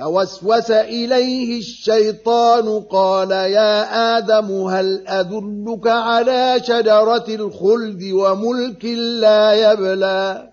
فوسوس إليه الشيطان قال يا آدم هل أدلك على شجرة الخلد وملك لا يبلى